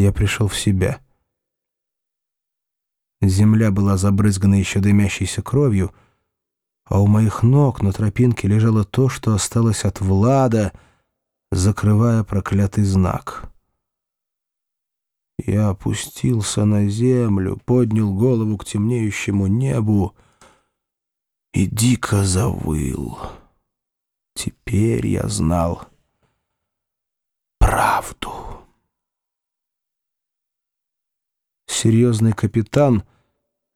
я пришел в себя. Земля была забрызгана еще дымящейся кровью, а у моих ног на тропинке лежало то, что осталось от Влада, закрывая проклятый знак. Я опустился на землю, поднял голову к темнеющему небу и дико завыл. Теперь я знал правду. Серьезный капитан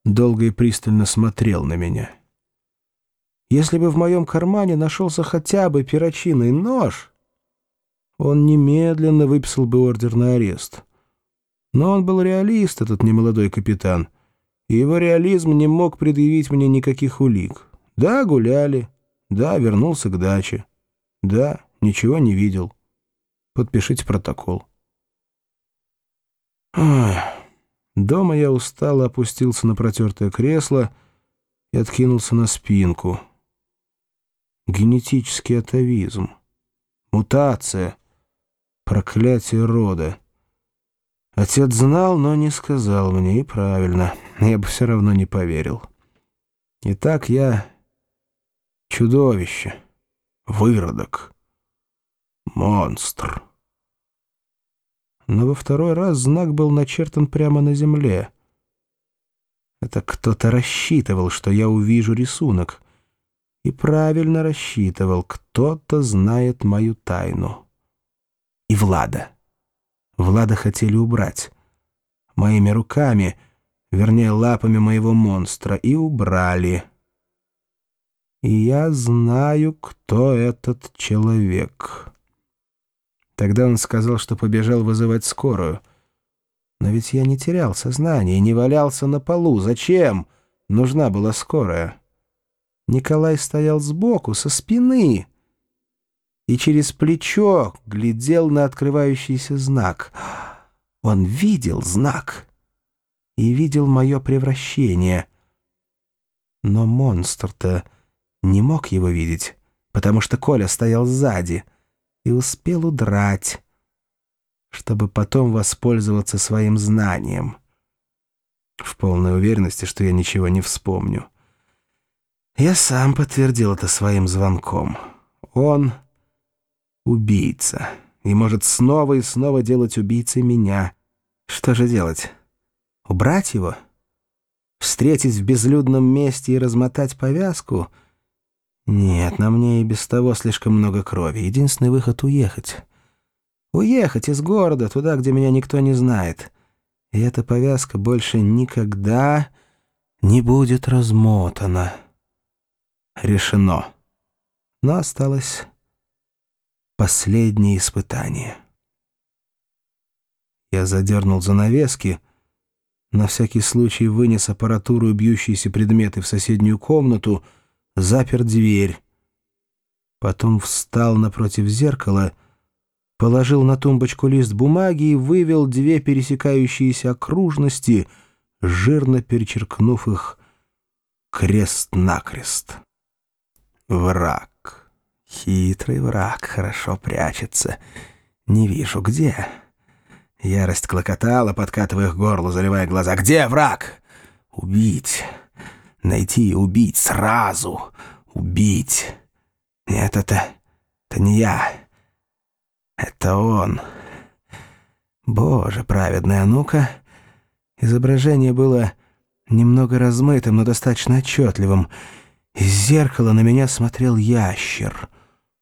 долго и пристально смотрел на меня. Если бы в моем кармане нашелся хотя бы перочинный нож, он немедленно выписал бы ордер на арест. Но он был реалист, этот немолодой капитан, и его реализм не мог предъявить мне никаких улик. Да, гуляли, да, вернулся к даче, да, ничего не видел. Подпишите протокол. Ах... Дома я устало опустился на протертое кресло и откинулся на спинку. Генетический атовизм. Мутация. Проклятие рода. Отец знал, но не сказал мне, и правильно. Я бы все равно не поверил. Итак, я чудовище, выродок, монстр но во второй раз знак был начертан прямо на земле. Это кто-то рассчитывал, что я увижу рисунок. И правильно рассчитывал, кто-то знает мою тайну. И Влада. Влада хотели убрать. Моими руками, вернее, лапами моего монстра, и убрали. И я знаю, кто этот человек». Тогда он сказал, что побежал вызывать скорую. Но ведь я не терял сознание, не валялся на полу. Зачем? Нужна была скорая. Николай стоял сбоку, со спины, и через плечо глядел на открывающийся знак. Он видел знак и видел мое превращение. Но монстр-то не мог его видеть, потому что Коля стоял сзади — и успел удрать, чтобы потом воспользоваться своим знанием. В полной уверенности, что я ничего не вспомню. Я сам подтвердил это своим звонком. Он убийца и может снова и снова делать убийцей меня. Что же делать? Убрать его? Встретить в безлюдном месте и размотать повязку — нет, на мне и без того слишком много крови. Единственный выход — уехать. Уехать из города, туда, где меня никто не знает. И эта повязка больше никогда не будет размотана. Решено. Но осталось последнее испытание. Я задернул занавески, на всякий случай вынес аппаратуру и бьющиеся предметы в соседнюю комнату — запер дверь. Потом встал напротив зеркала, положил на тумбочку лист бумаги и вывел две пересекающиеся окружности, жирно перечеркнув их крест-накрест. Враг. Хитрый враг хорошо прячется. Не вижу, где. Ярость клокотала, подкатывая к горлу, заливая глаза. «Где враг?» «Убить!» Найти и убить сразу. Убить. Нет, это... это не я. Это он. Боже, праведная, ну-ка. Изображение было немного размытым, но достаточно отчетливым. Из зеркала на меня смотрел ящер.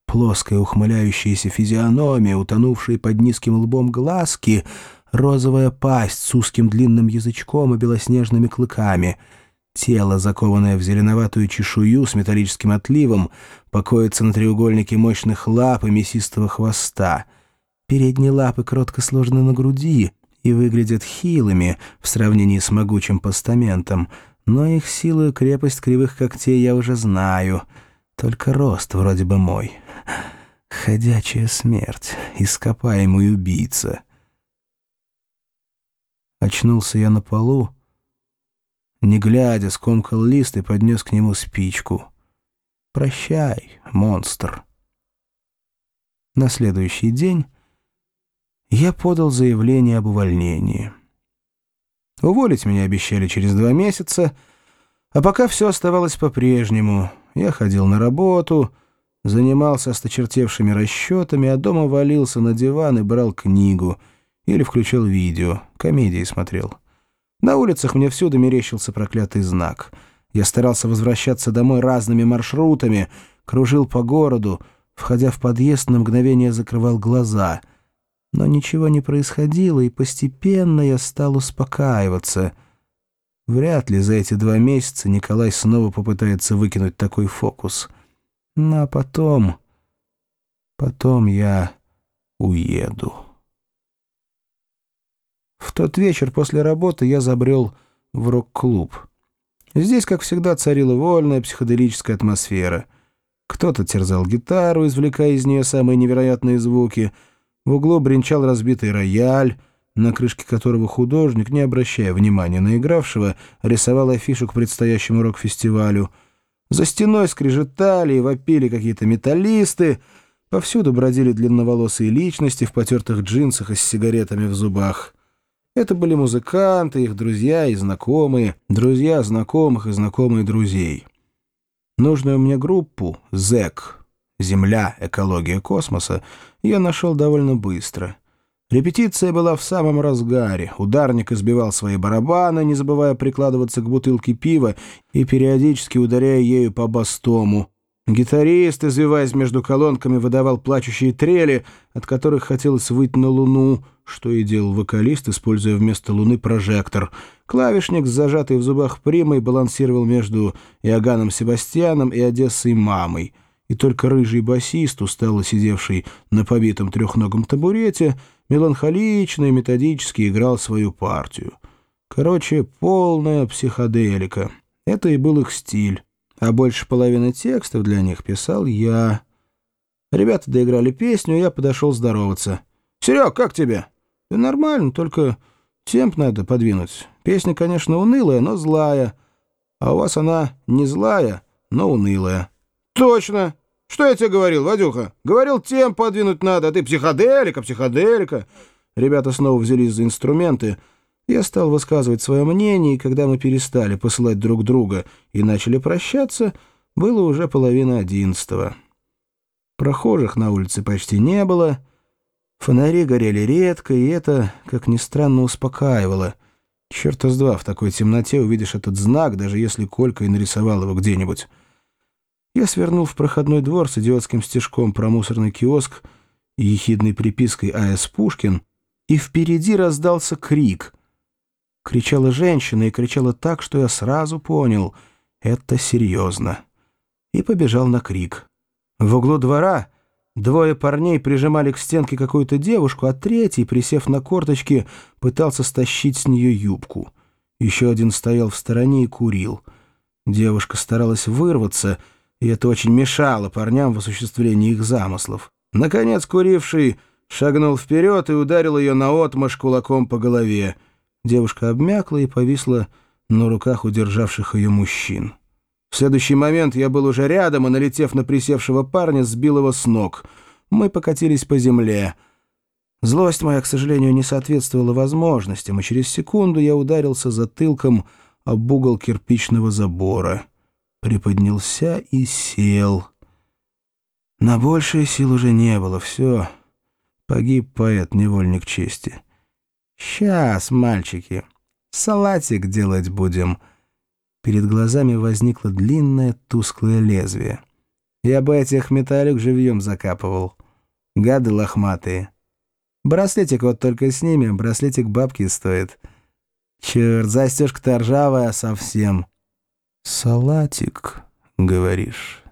Плоская ухмыляющаяся физиономия, утонувшие под низким лбом глазки, розовая пасть с узким длинным язычком и белоснежными клыками — Тело, закованное в зеленоватую чешую с металлическим отливом, покоится на треугольнике мощных лап и мясистого хвоста. Передние лапы кротко сложены на груди и выглядят хилыми в сравнении с могучим постаментом, но их силу и крепость кривых когтей я уже знаю. Только рост вроде бы мой. Ходячая смерть, ископаемый убийца. Очнулся я на полу, не глядя, скомкал лист и поднес к нему спичку. «Прощай, монстр». На следующий день я подал заявление об увольнении. Уволить меня обещали через два месяца, а пока все оставалось по-прежнему. Я ходил на работу, занимался осточертевшими расчетами, а дома валился на диван и брал книгу или включал видео, комедии смотрел. На улицах мне всюду мерещился проклятый знак. Я старался возвращаться домой разными маршрутами, кружил по городу, входя в подъезд, на мгновение закрывал глаза — но ничего не происходило, и постепенно я стал успокаиваться. Вряд ли за эти два месяца Николай снова попытается выкинуть такой фокус. Ну а потом... Потом я уеду. В тот вечер после работы я забрел в рок-клуб. Здесь, как всегда, царила вольная психоделическая атмосфера. Кто-то терзал гитару, извлекая из нее самые невероятные звуки — в углу бренчал разбитый рояль, на крышке которого художник, не обращая внимания на игравшего, рисовал афишу к предстоящему рок-фестивалю. За стеной скрежетали и вопили какие-то металлисты, повсюду бродили длинноволосые личности в потертых джинсах и с сигаретами в зубах. Это были музыканты, их друзья и знакомые, друзья знакомых и знакомые друзей. Нужную мне группу «ЗЭК» «Земля. Экология космоса» я нашел довольно быстро. Репетиция была в самом разгаре. Ударник избивал свои барабаны, не забывая прикладываться к бутылке пива и периодически ударяя ею по бастому. Гитарист, извиваясь между колонками, выдавал плачущие трели, от которых хотелось выйти на луну, что и делал вокалист, используя вместо луны прожектор. Клавишник с зажатой в зубах примой балансировал между Иоганном Себастьяном и Одессой мамой — и только рыжий басист, устало сидевший на побитом трехногом табурете, меланхолично и методически играл свою партию. Короче, полная психоделика. Это и был их стиль. А больше половины текстов для них писал я. Ребята доиграли песню, я подошел здороваться. «Серег, как тебе?» «Да нормально, только темп надо подвинуть. Песня, конечно, унылая, но злая. А у вас она не злая, но унылая». «Точно! Что я тебе говорил, Вадюха? Говорил, тем подвинуть надо, а ты психоделика, психоделика!» Ребята снова взялись за инструменты. Я стал высказывать свое мнение, и когда мы перестали посылать друг друга и начали прощаться, было уже половина одиннадцатого. Прохожих на улице почти не было, фонари горели редко, и это, как ни странно, успокаивало. Черта с два в такой темноте увидишь этот знак, даже если Колька и нарисовал его где-нибудь. Я свернул в проходной двор с идиотским стежком про мусорный киоск и ехидной припиской «А.С. Пушкин», и впереди раздался крик. Кричала женщина и кричала так, что я сразу понял — это серьезно. И побежал на крик. В углу двора двое парней прижимали к стенке какую-то девушку, а третий, присев на корточки, пытался стащить с нее юбку. Еще один стоял в стороне и курил. Девушка старалась вырваться — и это очень мешало парням в осуществлении их замыслов. Наконец куривший шагнул вперед и ударил ее наотмашь кулаком по голове. Девушка обмякла и повисла на руках удержавших ее мужчин. В следующий момент я был уже рядом и, налетев на присевшего парня, сбил его с ног. Мы покатились по земле. Злость моя, к сожалению, не соответствовала возможностям, и через секунду я ударился затылком об угол кирпичного забора приподнялся и сел. На большее сил уже не было, все. Погиб поэт-невольник чести. «Сейчас, мальчики, салатик делать будем». Перед глазами возникло длинное тусклое лезвие. Я бы этих металлик живьем закапывал. Гады лохматые. Браслетик вот только снимем, браслетик бабки стоит. Черт, застежка-то ржавая совсем. «Салатик, говоришь?»